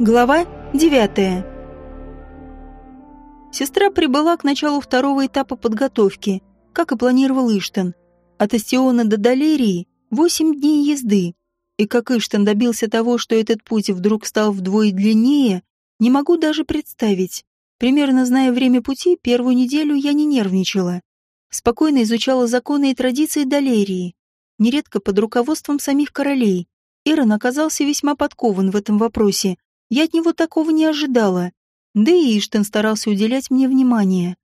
Глава 9. Сестра прибыла к началу второго этапа подготовки, как и планировал Иштен. От Астиона до Далерии 8 дней езды. И как Иштен добился того, что этот путь вдруг стал вдвое длиннее, не могу даже представить. Примерно зная время пути, первую неделю я не нервничала. Спокойно изучала законы и традиции Далерии, нередко под руководством самих королей. Ирон оказался весьма подкован в этом вопросе я от него такого не ожидала. Да и Иштен старался уделять мне внимание.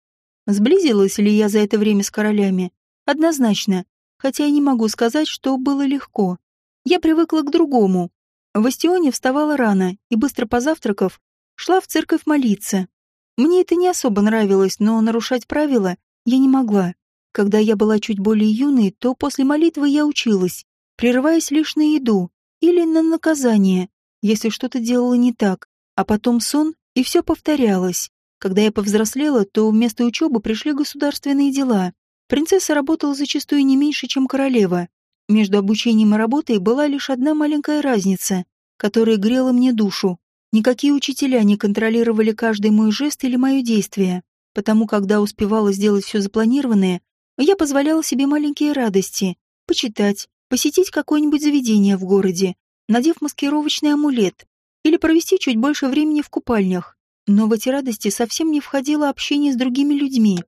Сблизилась ли я за это время с королями? Однозначно, хотя я не могу сказать, что было легко. Я привыкла к другому. В Астионе вставала рано и, быстро позавтракав, шла в церковь молиться. Мне это не особо нравилось, но нарушать правила я не могла. Когда я была чуть более юной, то после молитвы я училась, прерываясь лишь на еду или на наказание, если что-то делала не так, а потом сон, и все повторялось. Когда я повзрослела, то вместо учебы пришли государственные дела. Принцесса работала зачастую не меньше, чем королева. Между обучением и работой была лишь одна маленькая разница, которая грела мне душу. Никакие учителя не контролировали каждый мой жест или мое действие, потому когда успевала сделать все запланированное, я позволяла себе маленькие радости, почитать, посетить какое-нибудь заведение в городе, надев маскировочный амулет, или провести чуть больше времени в купальнях. Но в эти радости совсем не входило общение с другими людьми.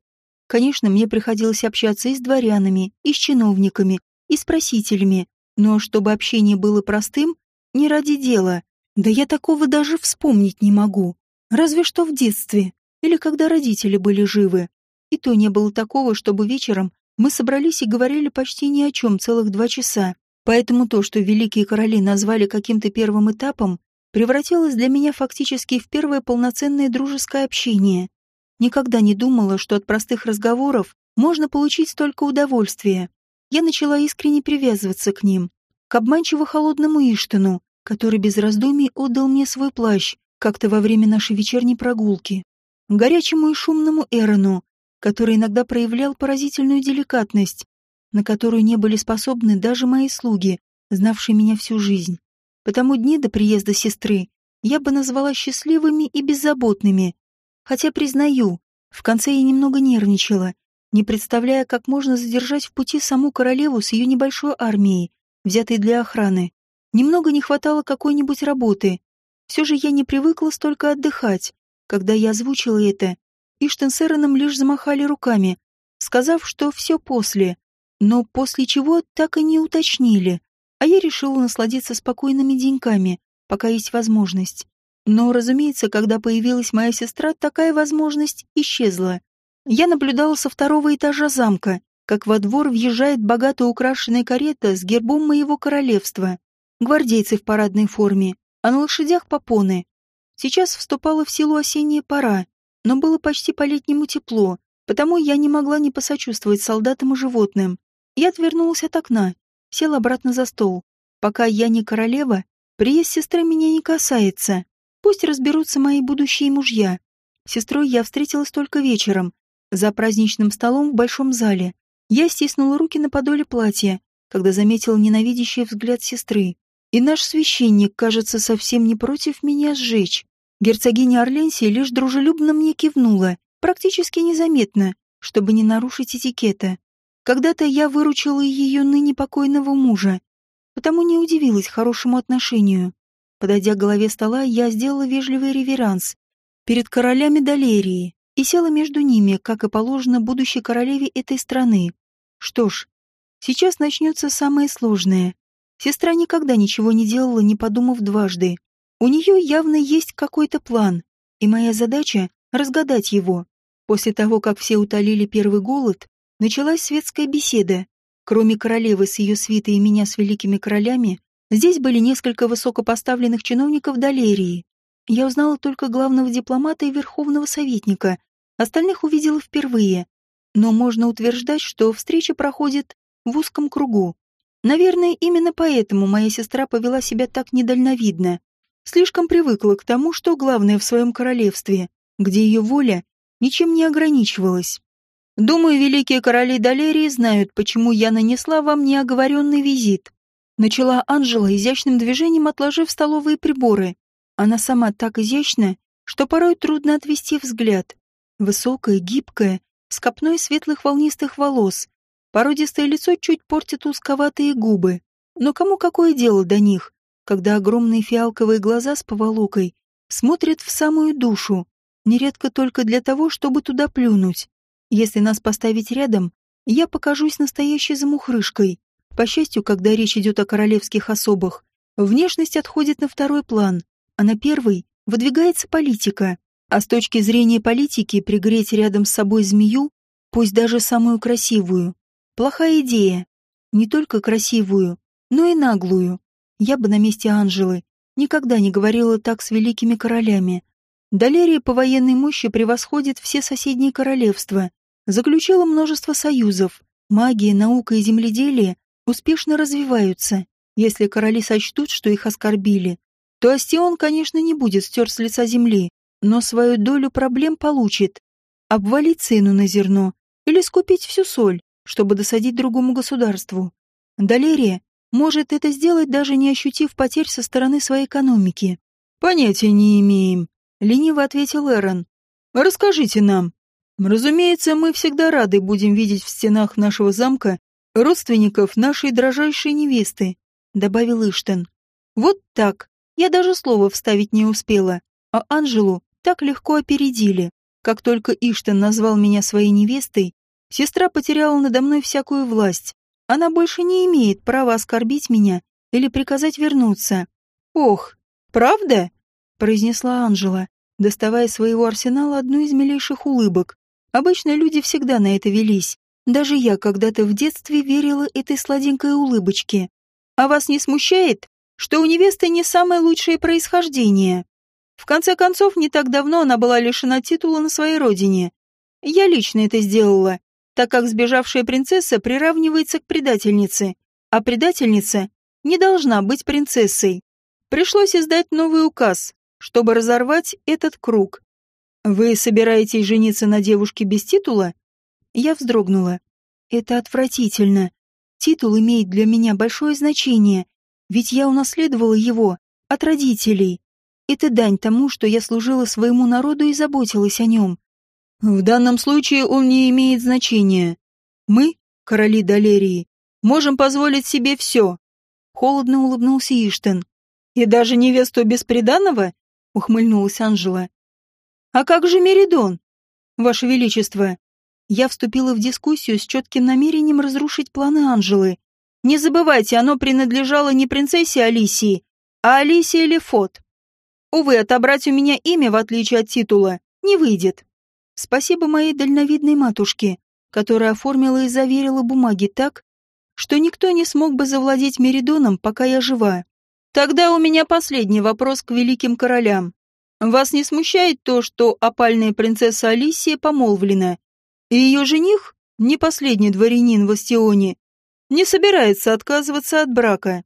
Конечно, мне приходилось общаться и с дворянами, и с чиновниками, и с просителями, но чтобы общение было простым, не ради дела. Да я такого даже вспомнить не могу. Разве что в детстве, или когда родители были живы. И то не было такого, чтобы вечером мы собрались и говорили почти ни о чем целых два часа. Поэтому то, что великие короли назвали каким-то первым этапом, превратилось для меня фактически в первое полноценное дружеское общение. Никогда не думала, что от простых разговоров можно получить столько удовольствия. Я начала искренне привязываться к ним, к обманчиво холодному Иштану, который без раздумий отдал мне свой плащ как-то во время нашей вечерней прогулки, горячему и шумному Эрону, который иногда проявлял поразительную деликатность, на которую не были способны даже мои слуги, знавшие меня всю жизнь. Потому дни до приезда сестры я бы назвала счастливыми и беззаботными. Хотя, признаю, в конце я немного нервничала, не представляя, как можно задержать в пути саму королеву с ее небольшой армией, взятой для охраны. Немного не хватало какой-нибудь работы. Все же я не привыкла столько отдыхать. Когда я озвучила это, Иштен с Эроном лишь замахали руками, сказав, что все после но после чего так и не уточнили, а я решила насладиться спокойными деньками, пока есть возможность. Но, разумеется, когда появилась моя сестра, такая возможность исчезла. Я наблюдала со второго этажа замка, как во двор въезжает богато украшенная карета с гербом моего королевства. Гвардейцы в парадной форме, а на лошадях попоны. Сейчас вступала в силу осенняя пора, но было почти по-летнему тепло, потому я не могла не посочувствовать солдатам и животным. Я отвернулась от окна, сел обратно за стол. Пока я не королева, приезд сестры меня не касается. Пусть разберутся мои будущие мужья. Сестрой я встретилась только вечером, за праздничным столом в большом зале. Я стиснула руки на подоле платья, когда заметила ненавидящий взгляд сестры. И наш священник, кажется, совсем не против меня сжечь. Герцогиня Орленсия лишь дружелюбно мне кивнула, практически незаметно, чтобы не нарушить этикета. Когда-то я выручила ее ныне покойного мужа, потому не удивилась хорошему отношению. Подойдя к голове стола, я сделала вежливый реверанс перед королями Далерии и села между ними, как и положено будущей королеве этой страны. Что ж, сейчас начнется самое сложное. Сестра никогда ничего не делала, не подумав дважды. У нее явно есть какой-то план, и моя задача — разгадать его. После того, как все утолили первый голод, началась светская беседа. Кроме королевы с ее свитой и меня с великими королями, здесь были несколько высокопоставленных чиновников Далерии. Я узнала только главного дипломата и верховного советника, остальных увидела впервые. Но можно утверждать, что встреча проходит в узком кругу. Наверное, именно поэтому моя сестра повела себя так недальновидно. Слишком привыкла к тому, что главное в своем королевстве, где ее воля ничем не ограничивалась. Думаю, великие короли Далерии знают, почему я нанесла вам неоговоренный визит. Начала Анжела изящным движением, отложив столовые приборы. Она сама так изящна, что порой трудно отвести взгляд. Высокая, гибкая, с копной светлых волнистых волос. Породистое лицо чуть портит узковатые губы. Но кому какое дело до них, когда огромные фиалковые глаза с поволокой смотрят в самую душу, нередко только для того, чтобы туда плюнуть. Если нас поставить рядом, я покажусь настоящей замухрышкой. По счастью, когда речь идет о королевских особах, внешность отходит на второй план, а на первый выдвигается политика. А с точки зрения политики пригреть рядом с собой змею, пусть даже самую красивую, плохая идея. Не только красивую, но и наглую. Я бы на месте Анжелы никогда не говорила так с великими королями. Далерия по военной мощи превосходит все соседние королевства, заключила множество союзов. Магия, наука и земледелие успешно развиваются. Если короли сочтут, что их оскорбили, то Астион, конечно, не будет стер с лица земли, но свою долю проблем получит. Обвалить цену на зерно или скупить всю соль, чтобы досадить другому государству. Далерия может это сделать, даже не ощутив потерь со стороны своей экономики. «Понятия не имеем», — лениво ответил Эрон. «Расскажите нам». «Разумеется, мы всегда рады будем видеть в стенах нашего замка родственников нашей дрожайшей невесты», — добавил Иштен. «Вот так. Я даже слова вставить не успела, а Анжелу так легко опередили. Как только Иштен назвал меня своей невестой, сестра потеряла надо мной всякую власть. Она больше не имеет права оскорбить меня или приказать вернуться. «Ох, правда?» — произнесла Анжела, доставая из своего арсенала одну из милейших улыбок. Обычно люди всегда на это велись. Даже я когда-то в детстве верила этой сладенькой улыбочке. «А вас не смущает, что у невесты не самое лучшее происхождение. В конце концов, не так давно она была лишена титула на своей родине. Я лично это сделала, так как сбежавшая принцесса приравнивается к предательнице, а предательница не должна быть принцессой. Пришлось издать новый указ, чтобы разорвать этот круг. «Вы собираетесь жениться на девушке без титула?» Я вздрогнула. «Это отвратительно. Титул имеет для меня большое значение, ведь я унаследовала его от родителей. Это дань тому, что я служила своему народу и заботилась о нем. В данном случае он не имеет значения. Мы, короли Далерии, можем позволить себе все. Холодно улыбнулся Иштен. И даже невесту бесприданного? Ухмыльнулась Анжела. А как же Меридон? Ваше Величество. Я вступила в дискуссию с четким намерением разрушить планы Анжелы. Не забывайте, оно принадлежало не принцессе Алисии, а Алисии Лефот. Увы, отобрать у меня имя, в отличие от титула, не выйдет. Спасибо моей дальновидной матушке, которая оформила и заверила бумаги так, что никто не смог бы завладеть Меридоном, пока я жива. Тогда у меня последний вопрос к великим королям. Вас не смущает то, что опальная принцесса Алисия помолвлена, и ее жених, не последний дворянин в Астионе, не собирается отказываться от брака.